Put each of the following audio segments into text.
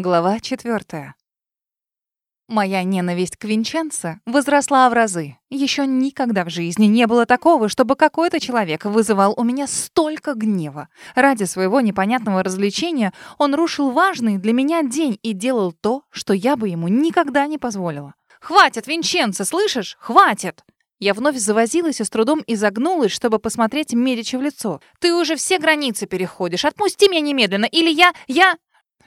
Глава четвертая. Моя ненависть к Винченцо возросла в разы. Еще никогда в жизни не было такого, чтобы какой-то человек вызывал у меня столько гнева. Ради своего непонятного развлечения он рушил важный для меня день и делал то, что я бы ему никогда не позволила. «Хватит, Винченцо, слышишь? Хватит!» Я вновь завозилась и с трудом изогнулась, чтобы посмотреть Медичи в лицо. «Ты уже все границы переходишь. Отпусти меня немедленно, или я... я...»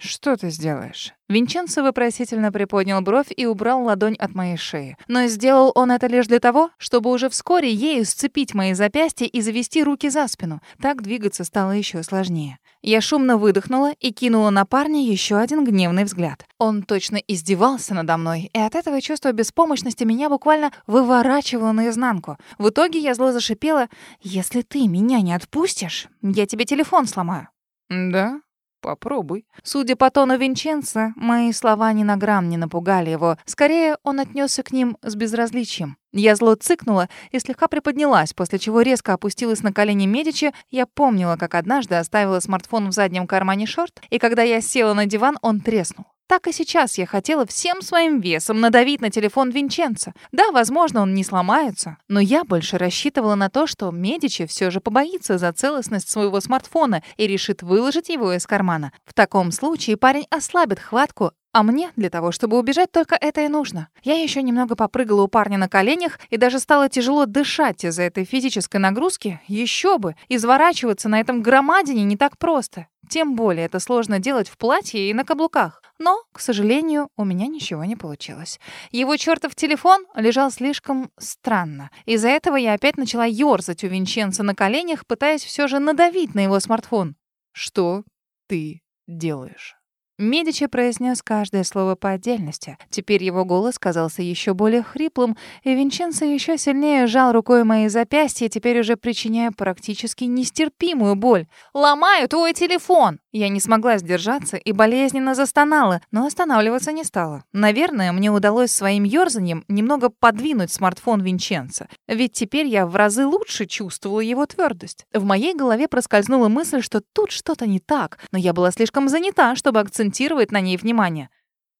«Что ты сделаешь?» Винченцо вопросительно приподнял бровь и убрал ладонь от моей шеи. Но сделал он это лишь для того, чтобы уже вскоре ею сцепить мои запястья и завести руки за спину. Так двигаться стало еще сложнее. Я шумно выдохнула и кинула на парня еще один гневный взгляд. Он точно издевался надо мной, и от этого чувство беспомощности меня буквально выворачивало наизнанку. В итоге я зло зашипела, «Если ты меня не отпустишь, я тебе телефон сломаю». «Да? Попробуй. Судя по тону Винченца, мои слова ни на грамм не напугали его. Скорее, он отнесся к ним с безразличием. Я зло цыкнула и слегка приподнялась, после чего резко опустилась на колени Медичи. Я помнила, как однажды оставила смартфон в заднем кармане шорт, и когда я села на диван, он треснул. Так и сейчас я хотела всем своим весом надавить на телефон Винченца. Да, возможно, он не сломается, но я больше рассчитывала на то, что Медичи все же побоится за целостность своего смартфона и решит выложить его из кармана. В таком случае парень ослабит хватку, а мне для того, чтобы убежать, только это и нужно. Я еще немного попрыгала у парня на коленях и даже стало тяжело дышать из-за этой физической нагрузки. Еще бы, изворачиваться на этом громадине не так просто. Тем более это сложно делать в платье и на каблуках. Но, к сожалению, у меня ничего не получилось. Его чертов телефон лежал слишком странно. Из-за этого я опять начала ёрзать у Винченца на коленях, пытаясь все же надавить на его смартфон. «Что ты делаешь?» Медичи произнес каждое слово по отдельности. Теперь его голос казался еще более хриплым, и Винченцо еще сильнее сжал рукой мои запястья, теперь уже причиняя практически нестерпимую боль. «Ломаю твой телефон!» Я не смогла сдержаться и болезненно застонала, но останавливаться не стала. Наверное, мне удалось своим ёрзаньем немного подвинуть смартфон Винченца, ведь теперь я в разы лучше чувствовала его твердость. В моей голове проскользнула мысль, что тут что-то не так, но я была слишком занята, чтобы акцентировать на ней внимание.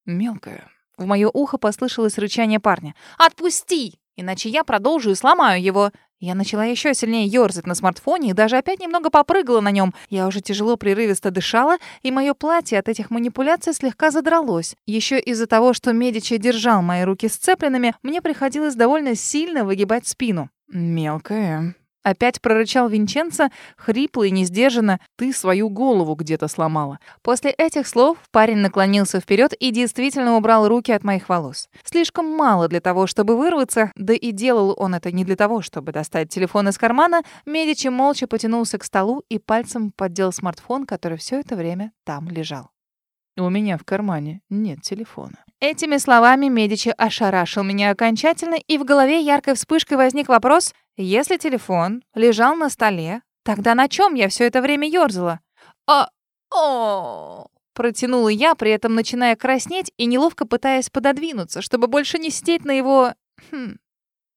«Мелкая». В моё ухо послышалось рычание парня. «Отпусти! Иначе я продолжу и сломаю его!» Я начала еще сильнее ёрзать на смартфоне и даже опять немного попрыгала на нем. Я уже тяжело прерывисто дышала, и мое платье от этих манипуляций слегка задралось. Еще из-за того, что Медичи держал мои руки сцепленными, мне приходилось довольно сильно выгибать спину. «Мелкая». Опять прорычал Винченцо, хрипло и несдержанно. «Ты свою голову где-то сломала». После этих слов парень наклонился вперед и действительно убрал руки от моих волос. Слишком мало для того, чтобы вырваться, да и делал он это не для того, чтобы достать телефон из кармана. Медичи молча потянулся к столу и пальцем поддел смартфон, который все это время там лежал. «У меня в кармане нет телефона». Этими словами Медичи ошарашил меня окончательно, и в голове яркой вспышкой возник вопрос, если телефон лежал на столе, тогда на чем я все это время ёрзала? А... о Протянула я, при этом начиная краснеть и неловко пытаясь пододвинуться, чтобы больше не сидеть на его... Хм,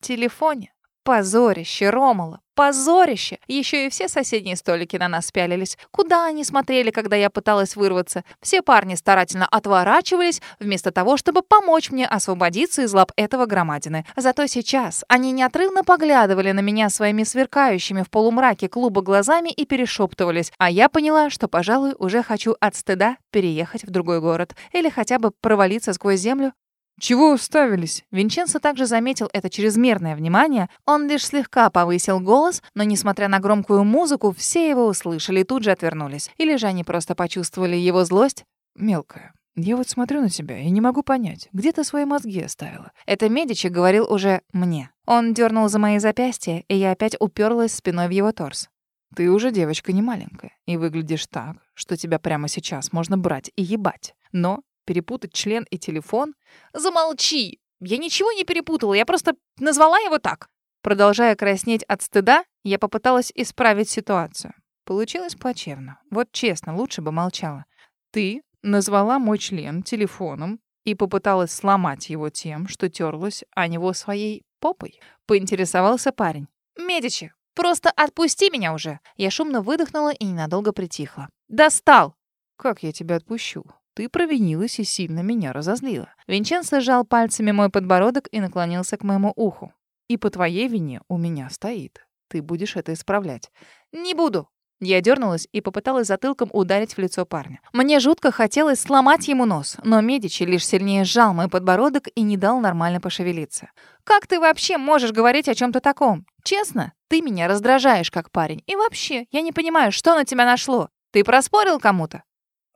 телефоне. Позорище, Ромала, позорище! Еще и все соседние столики на нас пялились. Куда они смотрели, когда я пыталась вырваться? Все парни старательно отворачивались, вместо того, чтобы помочь мне освободиться из лап этого громадины. Зато сейчас они неотрывно поглядывали на меня своими сверкающими в полумраке клуба глазами и перешептывались. А я поняла, что, пожалуй, уже хочу от стыда переехать в другой город. Или хотя бы провалиться сквозь землю «Чего уставились?» Винченцо также заметил это чрезмерное внимание. Он лишь слегка повысил голос, но, несмотря на громкую музыку, все его услышали и тут же отвернулись. Или же они просто почувствовали его злость? «Мелкая, я вот смотрю на тебя и не могу понять, где ты свои мозги оставила?» Это Медичи говорил уже мне. Он дернул за мои запястья, и я опять уперлась спиной в его торс. «Ты уже девочка не маленькая, и выглядишь так, что тебя прямо сейчас можно брать и ебать. Но перепутать член и телефон? Замолчи! Я ничего не перепутала, я просто назвала его так. Продолжая краснеть от стыда, я попыталась исправить ситуацию. Получилось плачевно. Вот честно, лучше бы молчала. Ты назвала мой член телефоном и попыталась сломать его тем, что терлась о него своей попой? Поинтересовался парень. Медичи, просто отпусти меня уже. Я шумно выдохнула и ненадолго притихла. Достал! Как я тебя отпущу? Ты провинилась и сильно меня разозлила. Винченцо сжал пальцами мой подбородок и наклонился к моему уху. И по твоей вине у меня стоит. Ты будешь это исправлять. Не буду. Я дернулась и попыталась затылком ударить в лицо парня. Мне жутко хотелось сломать ему нос, но Медичи лишь сильнее сжал мой подбородок и не дал нормально пошевелиться. «Как ты вообще можешь говорить о чем то таком? Честно, ты меня раздражаешь как парень. И вообще, я не понимаю, что на тебя нашло. Ты проспорил кому-то?»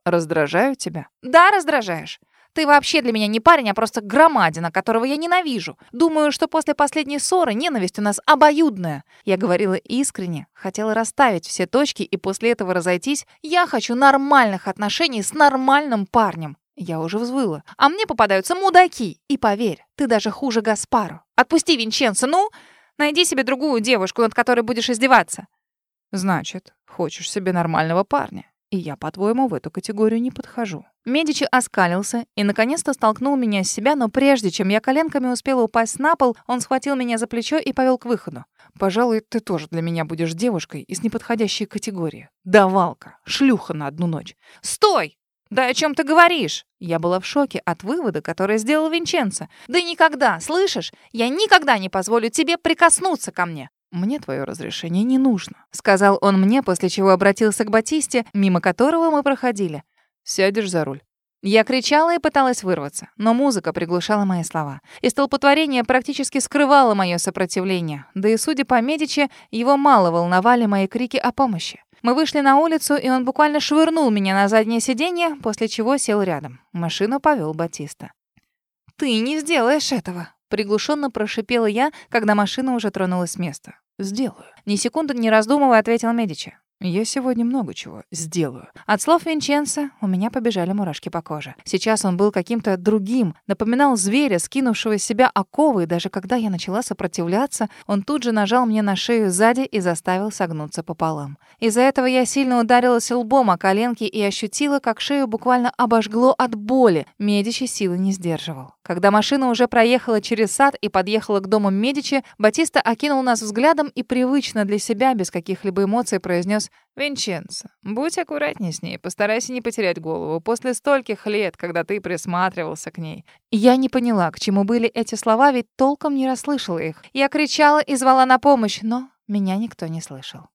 «Раздражаю тебя?» «Да, раздражаешь. Ты вообще для меня не парень, а просто громадина, которого я ненавижу. Думаю, что после последней ссоры ненависть у нас обоюдная. Я говорила искренне, хотела расставить все точки и после этого разойтись. Я хочу нормальных отношений с нормальным парнем. Я уже взвыла. А мне попадаются мудаки. И поверь, ты даже хуже Гаспару. Отпусти Винченцо, ну! Найди себе другую девушку, над которой будешь издеваться. Значит, хочешь себе нормального парня. И я, по-твоему, в эту категорию не подхожу. Медичи оскалился и, наконец-то, столкнул меня с себя, но прежде чем я коленками успела упасть на пол, он схватил меня за плечо и повел к выходу. «Пожалуй, ты тоже для меня будешь девушкой из неподходящей категории. Давалка, шлюха на одну ночь». «Стой! Да о чем ты говоришь?» Я была в шоке от вывода, который сделал Винченцо. «Да никогда, слышишь? Я никогда не позволю тебе прикоснуться ко мне!» «Мне твое разрешение не нужно», — сказал он мне, после чего обратился к Батисте, мимо которого мы проходили. «Сядешь за руль». Я кричала и пыталась вырваться, но музыка приглушала мои слова. И столпотворение практически скрывало мое сопротивление. Да и, судя по Медичи, его мало волновали мои крики о помощи. Мы вышли на улицу, и он буквально швырнул меня на заднее сиденье, после чего сел рядом. Машину повел Батиста. «Ты не сделаешь этого!» Приглушенно прошипела я, когда машина уже тронулась с места. «Сделаю». Ни секунды не раздумывая, ответил Медичи. Я сегодня много чего сделаю. От слов Винченца у меня побежали мурашки по коже. Сейчас он был каким-то другим, напоминал зверя, скинувшего с себя оковы, и даже когда я начала сопротивляться, он тут же нажал мне на шею сзади и заставил согнуться пополам. Из-за этого я сильно ударилась лбом о коленки и ощутила, как шею буквально обожгло от боли. Медичи силы не сдерживал. Когда машина уже проехала через сад и подъехала к дому Медичи, Батиста окинул нас взглядом и привычно для себя, без каких-либо эмоций, произнес «Винченцо, будь аккуратней с ней, постарайся не потерять голову после стольких лет, когда ты присматривался к ней». Я не поняла, к чему были эти слова, ведь толком не расслышала их. Я кричала и звала на помощь, но меня никто не слышал.